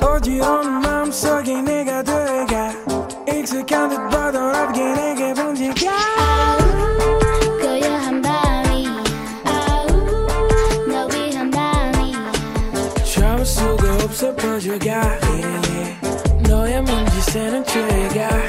어지러운 마음속에 내가 들어가 익숙한 듯 버더럽게 내게 번지가 opção pra jogar. Yeah, yeah. Não é mão de cê não chega.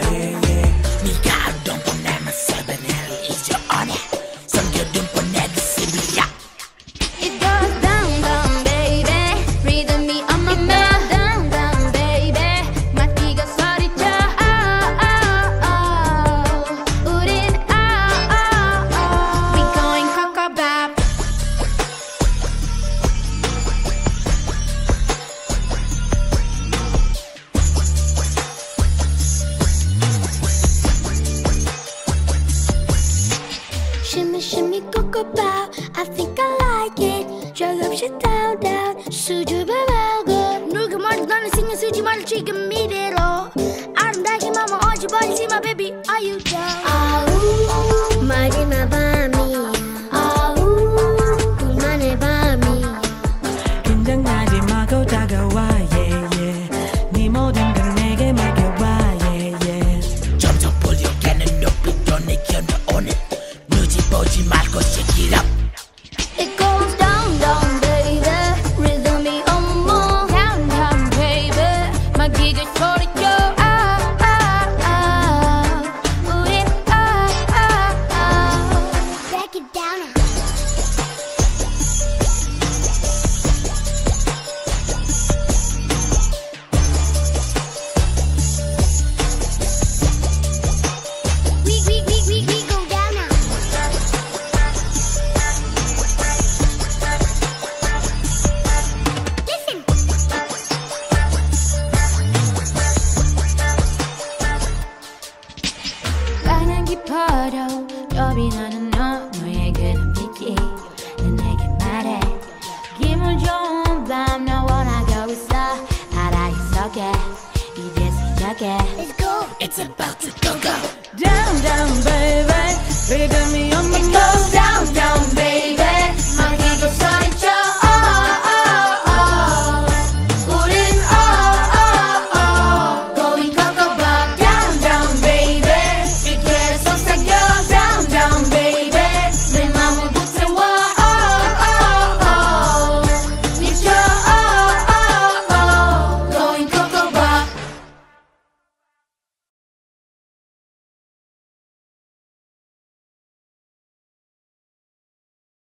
shimmy, cocoa bow. I think I like it. drag up shit down, down. 수줍어 말고. 누가 먼저 너는 신경 쓰지 말고 지금 이대로. 가난 깊어도 겁이 나는 너 너의 그 눈빛이 내게 말해 기분 좋은 밤 너와 나 가고 있어 알아 있어게 이제 시작해 Let's go It's about to go go Down, down, baby. Rhythm me